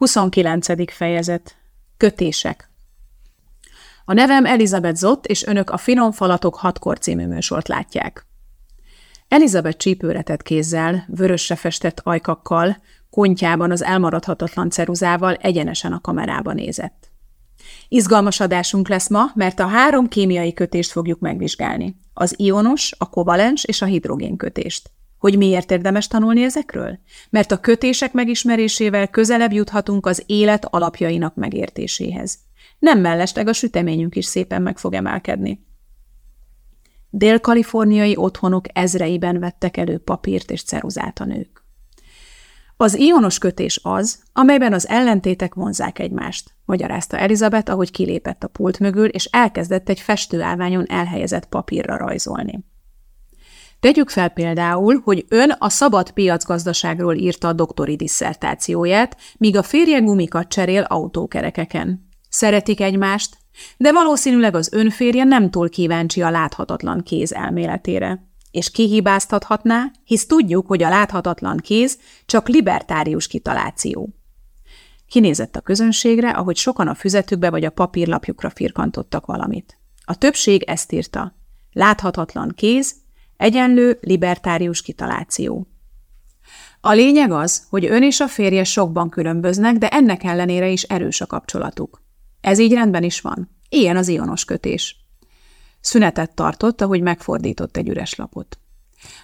29. fejezet. Kötések. A nevem Elizabeth Zott, és önök a Finom Falatok hatkor című műsort látják. Elizabeth csípőretett kézzel, vörösre festett ajkakkal, kontyában az elmaradhatatlan ceruzával egyenesen a kamerába nézett. Izgalmas adásunk lesz ma, mert a három kémiai kötést fogjuk megvizsgálni. Az ionos, a kovalens és a hidrogén kötést. Hogy miért érdemes tanulni ezekről? Mert a kötések megismerésével közelebb juthatunk az élet alapjainak megértéséhez. Nem mellesleg a süteményünk is szépen meg fog emelkedni. Dél-kaliforniai otthonok ezreiben vettek elő papírt és ceruzát a nők. Az ionos kötés az, amelyben az ellentétek vonzák egymást, magyarázta Elizabeth, ahogy kilépett a pult mögül, és elkezdett egy festőállványon elhelyezett papírra rajzolni. Tegyük fel például, hogy ön a szabad piacgazdaságról írta a doktori disszertációját, míg a férje gumikat cserél autókerekeken. Szeretik egymást, de valószínűleg az ön férje nem túl kíváncsi a láthatatlan kéz elméletére. És kihibáztathatná, hisz tudjuk, hogy a láthatatlan kéz csak libertárius kitaláció. Kinézett a közönségre, ahogy sokan a füzetükbe vagy a papírlapjukra firkantottak valamit. A többség ezt írta. Láthatatlan kéz, Egyenlő libertárius kitaláció. A lényeg az, hogy ön és a férje sokban különböznek, de ennek ellenére is erős a kapcsolatuk. Ez így rendben is van. Ilyen az ionos kötés. Szünetet tartott, ahogy megfordított egy üres lapot.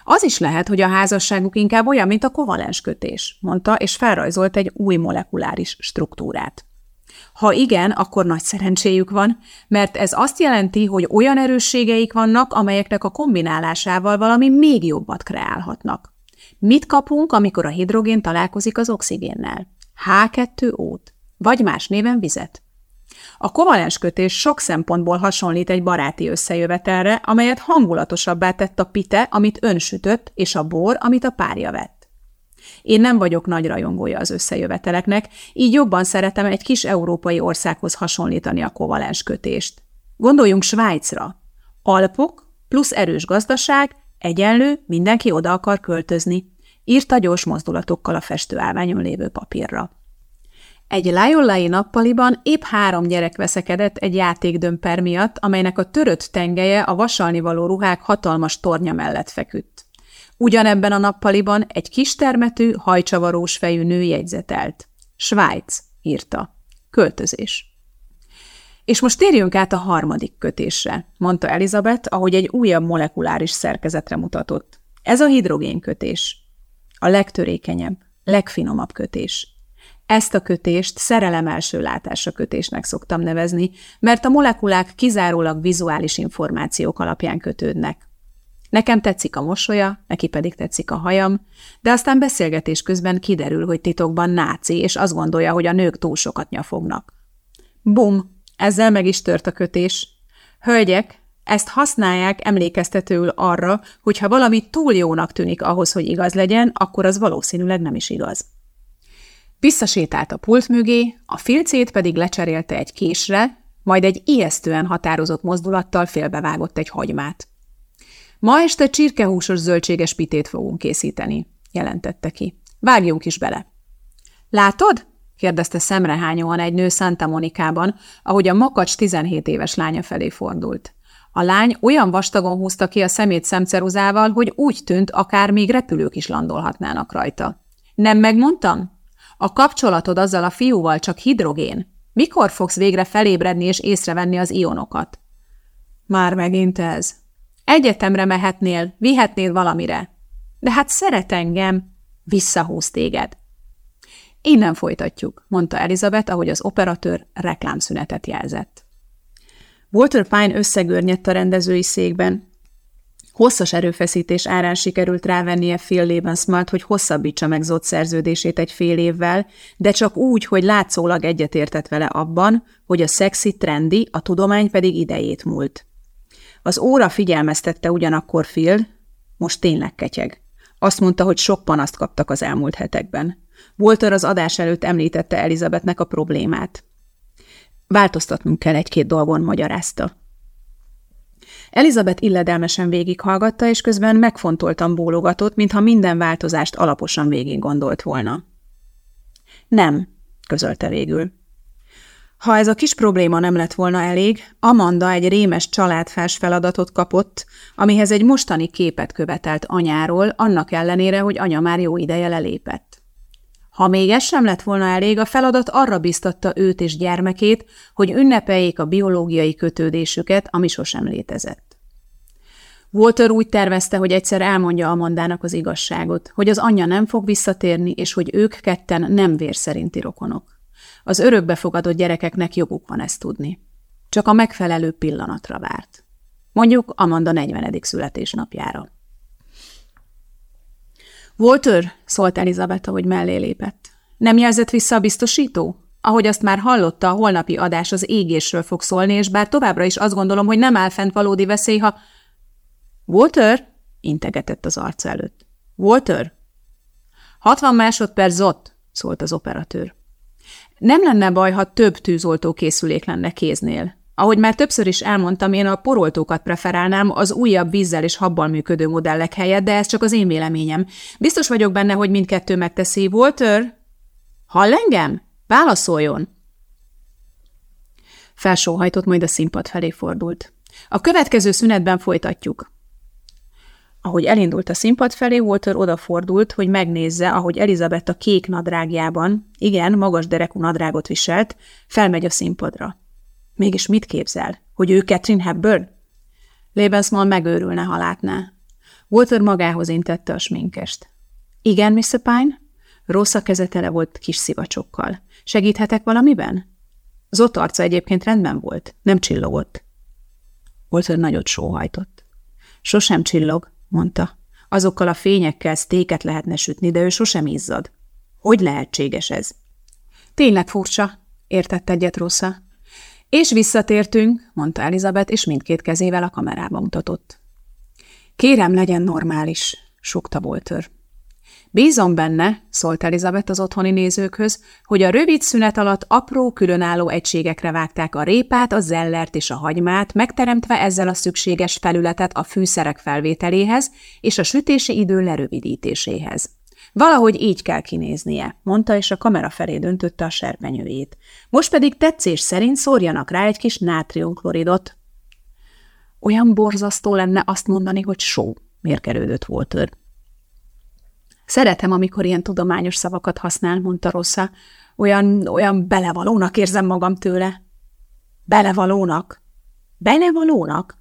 Az is lehet, hogy a házasságuk inkább olyan, mint a kovalens kötés, mondta, és felrajzolt egy új molekuláris struktúrát. Ha igen, akkor nagy szerencséjük van, mert ez azt jelenti, hogy olyan erősségeik vannak, amelyeknek a kombinálásával valami még jobbat kreálhatnak. Mit kapunk, amikor a hidrogén találkozik az oxigénnel? H2O-t, vagy más néven vizet. A kovalens kötés sok szempontból hasonlít egy baráti összejövetelre, amelyet hangulatosabbá tett a pite, amit ön sütött, és a bor, amit a párja vett. Én nem vagyok nagy rajongója az összejöveteleknek, így jobban szeretem egy kis európai országhoz hasonlítani a kovalens kötést. Gondoljunk Svájcra. Alpok plusz erős gazdaság, egyenlő, mindenki oda akar költözni. Írta gyors mozdulatokkal a festőállványon lévő papírra. Egy lájollai nappaliban épp három gyerek veszekedett egy játékdömper miatt, amelynek a törött tengelye a vasalni való ruhák hatalmas tornya mellett feküdt. Ugyanebben a nappaliban egy kistermetű, hajcsavarós fejű nő jegyzetelt. Svájc, írta. Költözés. És most térjünk át a harmadik kötésre, mondta Elizabeth, ahogy egy újabb molekuláris szerkezetre mutatott. Ez a hidrogénkötés. A legtörékenyebb, legfinomabb kötés. Ezt a kötést szerelem első látásra kötésnek szoktam nevezni, mert a molekulák kizárólag vizuális információk alapján kötődnek. Nekem tetszik a mosolya, neki pedig tetszik a hajam, de aztán beszélgetés közben kiderül, hogy titokban náci, és azt gondolja, hogy a nők túl sokat nyafognak. Bum! Ezzel meg is tört a kötés. Hölgyek, ezt használják emlékeztetőül arra, hogy ha valami túl jónak tűnik ahhoz, hogy igaz legyen, akkor az valószínűleg nem is igaz. Visszasétált a pult mögé, a filcét pedig lecserélte egy késre, majd egy ijesztően határozott mozdulattal félbevágott egy hagymát. Ma este csirkehúsos zöldséges pitét fogunk készíteni, jelentette ki. Vágjunk is bele. Látod? kérdezte szemrehányóan egy nő Santa Monikában, ahogy a makacs 17 éves lánya felé fordult. A lány olyan vastagon húzta ki a szemét szemceruzával, hogy úgy tűnt, akár még repülők is landolhatnának rajta. Nem megmondtam? A kapcsolatod azzal a fiúval csak hidrogén. Mikor fogsz végre felébredni és észrevenni az ionokat? Már megint ez, Egyetemre mehetnél, vihetnél valamire. De hát szeret engem, visszahúz téged. Innen folytatjuk, mondta Elizabeth, ahogy az operatőr reklámszünetet jelzett. Walter Pine összegörnyedt a rendezői székben. Hosszas erőfeszítés árán sikerült rávennie Phil Lebensmart, hogy hosszabbítsa meg Zott szerződését egy fél évvel, de csak úgy, hogy látszólag egyetértett vele abban, hogy a szexi trendi, a tudomány pedig idejét múlt. Az óra figyelmeztette ugyanakkor Phil, most tényleg ketyeg. Azt mondta, hogy sok panaszt kaptak az elmúlt hetekben. Walter az adás előtt említette Elizabethnek a problémát. Változtatnunk kell egy-két dolgon, magyarázta. Elizabeth illedelmesen végighallgatta, és közben megfontoltan bólogatott, mintha minden változást alaposan végig gondolt volna. Nem, közölte végül. Ha ez a kis probléma nem lett volna elég, Amanda egy rémes családfás feladatot kapott, amihez egy mostani képet követelt anyáról, annak ellenére, hogy anya már jó ideje lelépett. Ha még ez sem lett volna elég, a feladat arra biztatta őt és gyermekét, hogy ünnepeljék a biológiai kötődésüket, ami sosem létezett. Walter úgy tervezte, hogy egyszer elmondja Amandának az igazságot, hogy az anyja nem fog visszatérni, és hogy ők ketten nem vér szerinti rokonok. Az örökbefogadott gyerekeknek joguk van ezt tudni. Csak a megfelelő pillanatra várt. Mondjuk Amanda 40. születésnapjára. Walter, szólt Elizabeth, hogy mellé lépett. Nem jelzett vissza a biztosító? Ahogy azt már hallotta, a holnapi adás az égésről fog szólni, és bár továbbra is azt gondolom, hogy nem áll fent valódi veszély, ha... Walter? integetett az arca előtt. Walter? Hatvan másodperc zott, szólt az operatőr. Nem lenne baj, ha több tűzoltó készülék lenne kéznél. Ahogy már többször is elmondtam, én a poroltókat preferálnám az újabb vízzel és habbal működő modellek helyett, de ez csak az én véleményem. Biztos vagyok benne, hogy mindkettő megteszi. Walter? Hall engem? Válaszoljon! Felsóhajtott, majd a színpad felé fordult. A következő szünetben folytatjuk. Ahogy elindult a színpad felé, Walter odafordult, hogy megnézze, ahogy Elizabeth a kék nadrágjában, igen, magas derekú nadrágot viselt, felmegy a színpadra. Mégis mit képzel? Hogy ő Catherine Hepburn? Lebensmal megőrülne, ha látná. Walter magához intette a sminkest. Igen, Mr. Pine? Rossz a keze volt kis szivacsokkal. Segíthetek valamiben? Zott arca egyébként rendben volt, nem csillogott. Walter nagyot sóhajtott. Sosem csillog, mondta. Azokkal a fényekkel sztéket lehetne sütni, de ő sosem izzad. Hogy lehetséges ez? Tényleg furcsa, értett egyet Rossa. És visszatértünk, mondta Elizabeth, és mindkét kezével a kamerába mutatott. Kérem, legyen normális, sukta Walter. Bízom benne, szólt Elizabeth az otthoni nézőkhöz, hogy a rövid szünet alatt apró, különálló egységekre vágták a répát, a zellert és a hagymát, megteremtve ezzel a szükséges felületet a fűszerek felvételéhez és a sütési idő lerövidítéséhez. Valahogy így kell kinéznie, mondta, és a kamera felé döntötte a serpenyőjét. Most pedig tetszés szerint szórjanak rá egy kis nátriumkloridot. Olyan borzasztó lenne azt mondani, hogy só, mérkerődött Walter. Szeretem, amikor ilyen tudományos szavakat használ, mondta Rossza. Olyan, olyan belevalónak érzem magam tőle. Belevalónak? Belevalónak?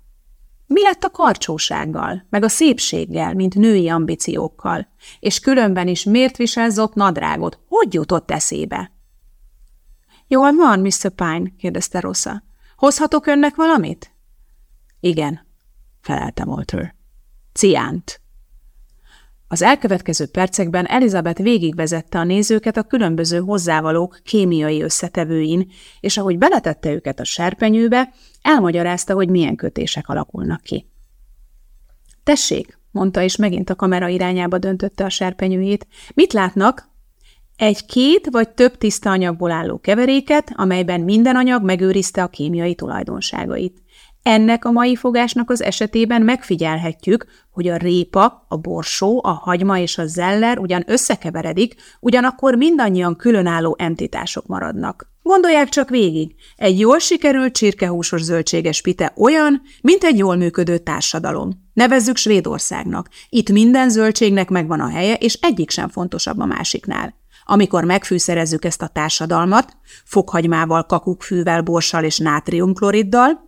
Mi lett a karcsósággal, meg a szépséggel, mint női ambíciókkal? És különben is miért visel zott nadrágot? Hogy jutott eszébe? Jól van, Mr. Pine, kérdezte Rossa. Hozhatok önnek valamit? Igen, felelte Walter. Ciánt. Az elkövetkező percekben Elizabeth végigvezette a nézőket a különböző hozzávalók kémiai összetevőin, és ahogy beletette őket a serpenyőbe, elmagyarázta, hogy milyen kötések alakulnak ki. Tessék, mondta, és megint a kamera irányába döntötte a serpenyőjét. Mit látnak? Egy két vagy több tiszta anyagból álló keveréket, amelyben minden anyag megőrizte a kémiai tulajdonságait. Ennek a mai fogásnak az esetében megfigyelhetjük, hogy a répa, a borsó, a hagyma és a zeller ugyan összekeveredik, ugyanakkor mindannyian különálló entitások maradnak. Gondolják csak végig, egy jól sikerült csirkehúsos zöldséges pite olyan, mint egy jól működő társadalom. Nevezzük Svédországnak. Itt minden zöldségnek megvan a helye, és egyik sem fontosabb a másiknál. Amikor megfűszerezzük ezt a társadalmat, fokhagymával, kakukkfűvel, borssal és nátriumkloriddal,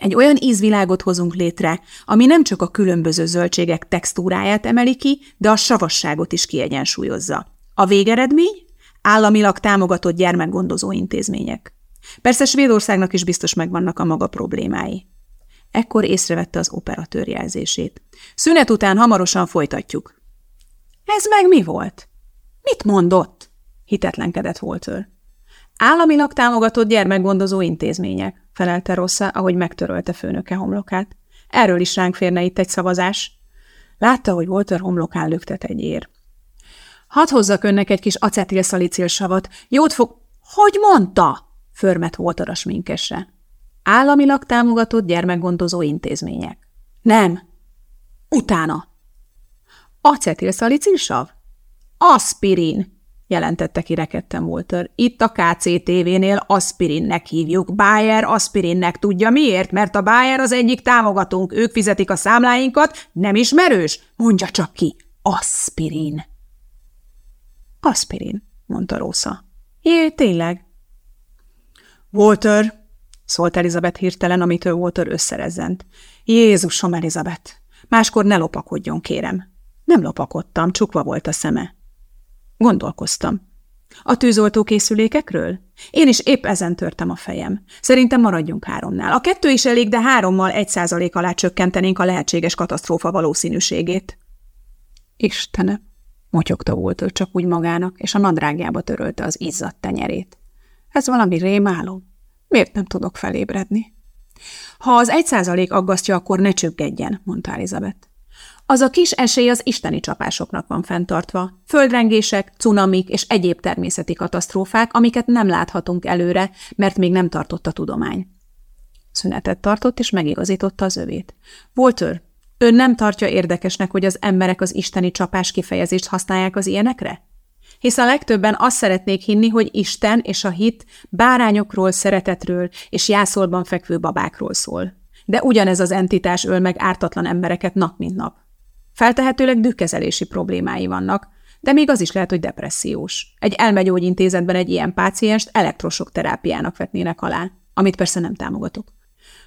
egy olyan ízvilágot hozunk létre, ami nem csak a különböző zöldségek textúráját emeli ki, de a savasságot is kiegyensúlyozza. A végeredmény? Államilag támogatott gyermekgondozó intézmények. Persze Svédországnak is biztos megvannak a maga problémái. Ekkor észrevette az operatőr jelzését. Szünet után hamarosan folytatjuk. Ez meg mi volt? Mit mondott? Hitetlenkedett Walter. Államilag támogatott gyermekgondozó intézmények, felelte Rossza, ahogy megtörölte főnöke homlokát. Erről is ránk férne itt egy szavazás. Látta, hogy Walter homlokán löktet egy ér. Hadd hozzak önnek egy kis acetilszalicilsavat. Jót fog... Hogy mondta? Förmet Walter a sminkesre. Államilag támogatott gyermekgondozó intézmények. Nem. Utána. Acetilszalicilsav? Aspirin. Jelentette ki rekedten Walter. Itt a KCTV-nél aspirinnek hívjuk. Bayer aspirinnek tudja miért? Mert a Bayer az egyik támogatónk, ők fizetik a számláinkat, nem ismerős? Mondja csak ki. Aspirin. Aspirin, mondta Rosa. Jé, tényleg. Walter, szólt Elizabeth hirtelen, amitől Walter összerezzent. Jézusom, Elizabeth! Máskor ne lopakodjon, kérem. Nem lopakodtam, csukva volt a szeme. Gondolkoztam. A tűzoltó készülékekről? Én is épp ezen törtem a fejem. Szerintem maradjunk háromnál. A kettő is elég, de hárommal egy százalék alá csökkentenénk a lehetséges katasztrófa valószínűségét. Istenem, motyogta volt csak úgy magának, és a nadrágjába törölte az izzadt tenyerét. Ez valami rémálom. Miért nem tudok felébredni? Ha az egy százalék aggasztja, akkor ne csöggedjen, mondta Elizabeth. Az a kis esély az isteni csapásoknak van fenntartva. Földrengések, cunamik és egyéb természeti katasztrófák, amiket nem láthatunk előre, mert még nem tartott a tudomány. Szünetet tartott, és megigazította az övét. Walter, ön nem tartja érdekesnek, hogy az emberek az isteni csapás kifejezést használják az ilyenekre? Hisz a legtöbben azt szeretnék hinni, hogy Isten és a hit bárányokról, szeretetről és jászolban fekvő babákról szól. De ugyanez az entitás öl meg ártatlan embereket nap mint nap. Feltehetőleg dükkezelési problémái vannak, de még az is lehet, hogy depressziós. Egy elmegyógyintézetben egy ilyen pácienst elektrosok terápiának vetnének alá, amit persze nem támogatok.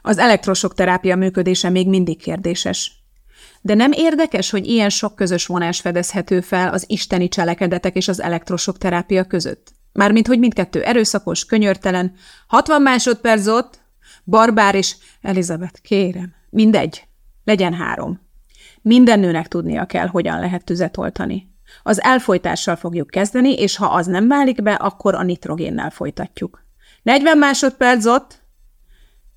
Az elektrosok terápia működése még mindig kérdéses. De nem érdekes, hogy ilyen sok közös vonás fedezhető fel az isteni cselekedetek és az elektrosok terápia között? Mármint, hogy mindkettő erőszakos, könyörtelen, 60 másodperc ott, barbár és Elizabeth, kérem, mindegy, legyen három. Minden nőnek tudnia kell, hogyan lehet tüzet oltani. Az elfolytással fogjuk kezdeni, és ha az nem válik be, akkor a nitrogénnel folytatjuk. 40 másodperc ott!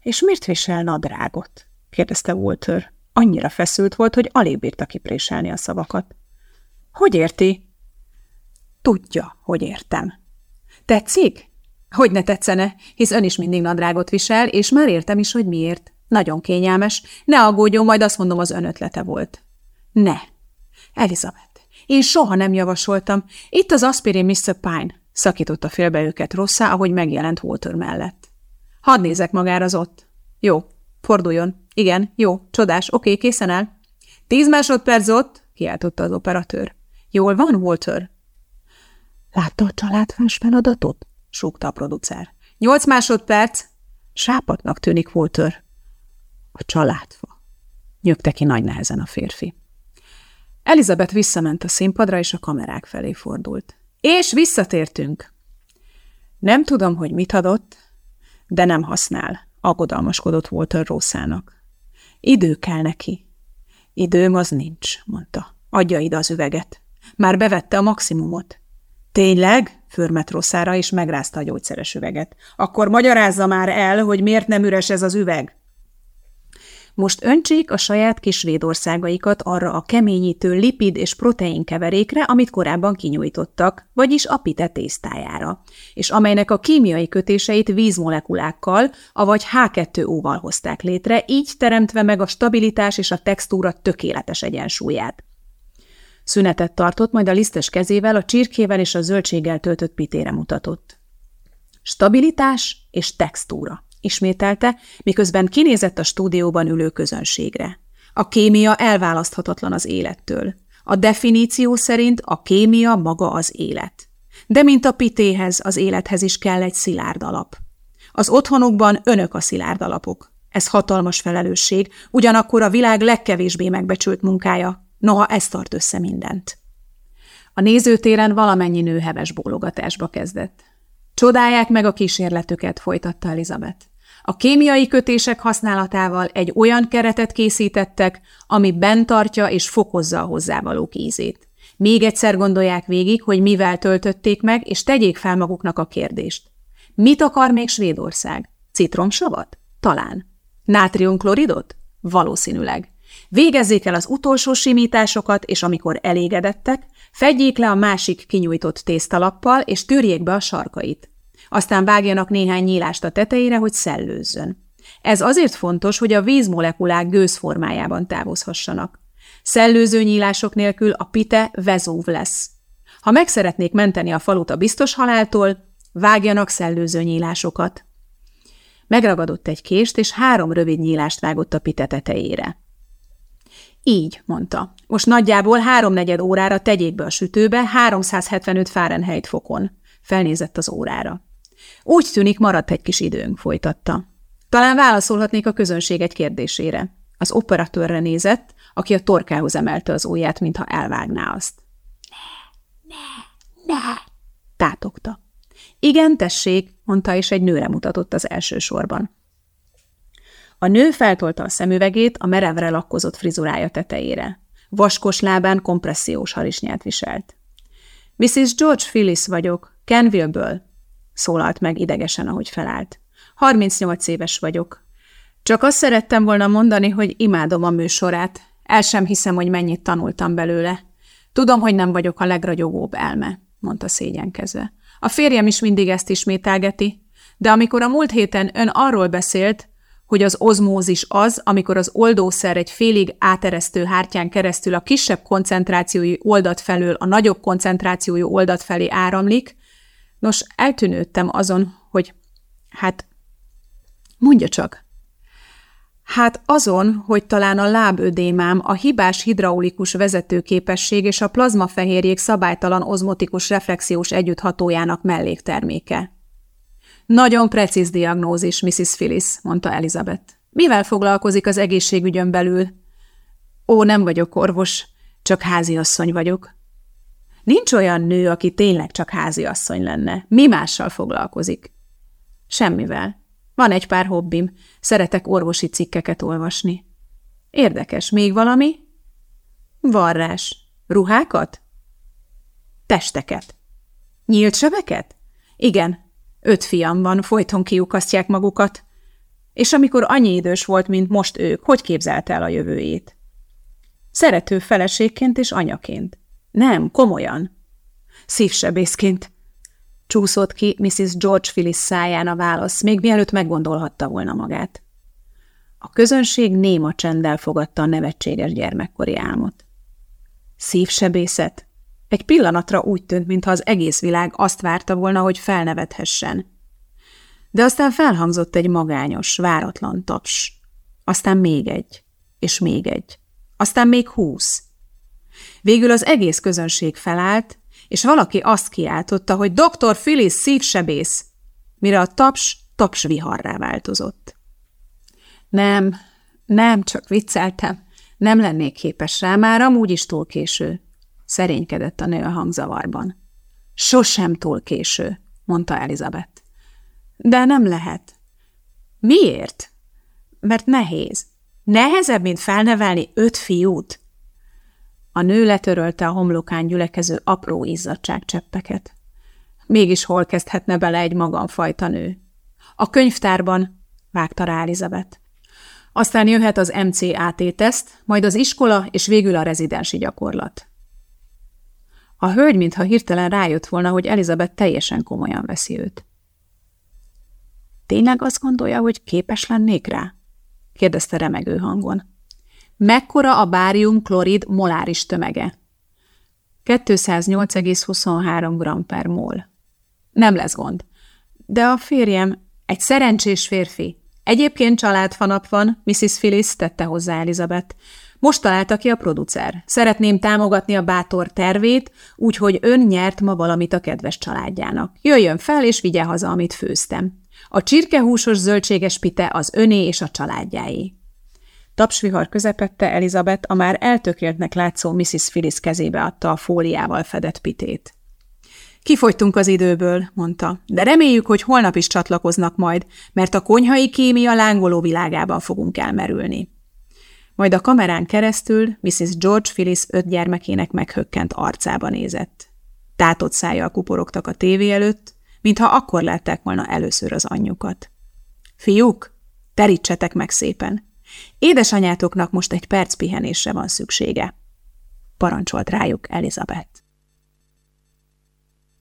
És miért visel nadrágot? kérdezte Walter. Annyira feszült volt, hogy alig bírta kipréselni a szavakat. Hogy érti? Tudja, hogy értem. Tetszik? Hogy ne tetszene, hisz ön is mindig nadrágot visel, és már értem is, hogy miért. Nagyon kényelmes. Ne aggódjon, majd azt mondom, az ön volt. Ne. Elizabeth, én soha nem javasoltam. Itt az aspirin Mr. Pine, szakította félbe őket rosszá, ahogy megjelent Walter mellett. Hadd nézek magára az ott. Jó, forduljon. Igen, jó, csodás, oké, készen el. Tíz másodperc ott, kiáltotta az operatőr. Jól van, Walter? Látta a családfás feladatot? súgta a producer. Nyolc másodperc. Sápatnak tűnik Walter. A családfa. Nyögte ki nagy nehezen a férfi. Elizabeth visszament a színpadra, és a kamerák felé fordult. És visszatértünk. Nem tudom, hogy mit adott, de nem használ, aggodalmaskodott Walter Rószának. Idő kell neki. Időm az nincs, mondta. Adja ide az üveget. Már bevette a maximumot. Tényleg? Förmet Rosszára, és megrázta a gyógyszeres üveget. Akkor magyarázza már el, hogy miért nem üres ez az üveg. Most öntsék a saját kis védországaikat arra a keményítő lipid és protein keverékre, amit korábban kinyújtottak, vagyis a pite tésztájára, és amelynek a kémiai kötéseit vízmolekulákkal, avagy H2O-val hozták létre, így teremtve meg a stabilitás és a textúra tökéletes egyensúlyát. Szünetet tartott, majd a lisztes kezével a csirkével és a zöldséggel töltött pitére mutatott. Stabilitás és textúra ismételte, miközben kinézett a stúdióban ülő közönségre. A kémia elválaszthatatlan az élettől. A definíció szerint a kémia maga az élet. De mint a pitéhez, az élethez is kell egy szilárd alap. Az otthonukban önök a szilárd alapok. Ez hatalmas felelősség, ugyanakkor a világ legkevésbé megbecsült munkája, noha ez tart össze mindent. A nézőtéren valamennyi nő heves bólogatásba kezdett. Csodálják meg a kísérletüket, folytatta Elizabeth. A kémiai kötések használatával egy olyan keretet készítettek, ami bent tartja és fokozza a hozzávalók ízét. Még egyszer gondolják végig, hogy mivel töltötték meg, és tegyék fel maguknak a kérdést. Mit akar még Svédország? Citromsavat? Talán. Nátriumkloridot? Valószínűleg. Végezzék el az utolsó simításokat, és amikor elégedettek, fedjék le a másik kinyújtott tésztalappal, és tűrjék be a sarkait. Aztán vágjanak néhány nyílást a tetejére, hogy szellőzzön. Ez azért fontos, hogy a vízmolekulák gőzformájában távozhassanak. Szellőző nyílások nélkül a pite vezóv lesz. Ha meg szeretnék menteni a falut a biztos haláltól, vágjanak szellőző nyílásokat. Megragadott egy kést, és három rövid nyílást vágott a pite tetejére. Így, mondta. Most nagyjából háromnegyed órára tegyék be a sütőbe 375 Fahrenheit fokon. Felnézett az órára. Úgy tűnik, maradt egy kis időnk, folytatta. Talán válaszolhatnék a közönség egy kérdésére. Az operatőrre nézett, aki a torkához emelte az ujját, mintha elvágná azt. Ne, ne, ne, tátogta. Igen, tessék, mondta, és egy nőre mutatott az első sorban. A nő feltolta a szemüvegét a merevre lakkozott frizurája tetejére. Vaskos lábán kompressziós harisnyát viselt. Mrs. George Phyllis vagyok, Kenville-ből, szólalt meg idegesen, ahogy felállt. 38 éves vagyok. Csak azt szerettem volna mondani, hogy imádom a műsorát. El sem hiszem, hogy mennyit tanultam belőle. Tudom, hogy nem vagyok a legragyogóbb elme, mondta szégyenkezve. A férjem is mindig ezt ismételgeti, de amikor a múlt héten ön arról beszélt, hogy az ozmózis az, amikor az oldószer egy félig áteresztő hártyán keresztül a kisebb koncentrációi oldat felől a nagyobb koncentrációjú oldat felé áramlik, nos, eltűnődtem azon, hogy hát mondja csak. Hát azon, hogy talán a lábödémám, a hibás hidraulikus vezetőképesség és a plazmafehérjék szabálytalan ozmotikus reflexiós együtthatójának mellékterméke. Nagyon precíz diagnózis, Mrs. Phyllis, mondta Elizabeth. Mivel foglalkozik az egészségügyön belül? Ó, nem vagyok orvos, csak háziasszony vagyok. Nincs olyan nő, aki tényleg csak háziasszony lenne. Mi mással foglalkozik? Semmivel. Van egy pár hobbim. Szeretek orvosi cikkeket olvasni. Érdekes. Még valami? Varrás. Ruhákat? Testeket. Nyílt sebeket? Igen, Öt fiam van, folyton kiukasztják magukat. És amikor annyi idős volt, mint most ők, hogy képzelte el a jövőjét? Szerető feleségként és anyaként. Nem, komolyan. Szívsebészként. Csúszott ki Mrs. George Phyllis száján a válasz, még mielőtt meggondolhatta volna magát. A közönség néma csenddel fogadta a nevetséges gyermekkori álmot. Szívsebészet? Egy pillanatra úgy tűnt, mintha az egész világ azt várta volna, hogy felnevethessen. De aztán felhangzott egy magányos, váratlan taps. Aztán még egy, és még egy. Aztán még húsz. Végül az egész közönség felállt, és valaki azt kiáltotta, hogy Dr. Phyllis szívsebész, mire a taps taps viharrá változott. Nem, nem, csak vicceltem. Nem lennék képes rá, már amúgy is túl késő szerénykedett a nő a hangzavarban. Sosem túl késő, mondta Elizabeth. De nem lehet. Miért? Mert nehéz. Nehezebb, mint felnevelni öt fiút? A nő letörölte a homlokán gyülekező apró izzadságcseppeket. Mégis hol kezdhetne bele egy magamfajta nő? A könyvtárban, vágta rá Elizabeth. Aztán jöhet az MCAT-teszt, majd az iskola és végül a rezidensi gyakorlat. A hölgy mintha hirtelen rájött volna, hogy Elizabeth teljesen komolyan veszi őt. Tényleg azt gondolja, hogy képes lennék rá? kérdezte remegő hangon. Mekkora a bárium klorid moláris tömege? 208,23 g per mol. Nem lesz gond. De a férjem egy szerencsés férfi. Egyébként családfanap van, Mrs. Phyllis tette hozzá Elizabeth. Most találta ki a producer. Szeretném támogatni a bátor tervét, úgyhogy ön nyert ma valamit a kedves családjának. Jöjjön fel, és vigye haza, amit főztem. A csirkehúsos zöldséges pite az öné és a családjáé. Tapsvihar közepette Elizabeth a már eltökéltnek látszó Mrs. Phyllis kezébe adta a fóliával fedett pitét. Kifogytunk az időből, mondta, de reméljük, hogy holnap is csatlakoznak majd, mert a konyhai kémia lángoló világában fogunk elmerülni majd a kamerán keresztül Mrs. George Phyllis öt gyermekének meghökkent arcába nézett. Tátott szájjal kuporogtak a tévé előtt, mintha akkor látták volna először az anyjukat. Fiúk, terítsetek meg szépen! Édesanyátoknak most egy perc pihenésre van szüksége, parancsolt rájuk Elizabeth.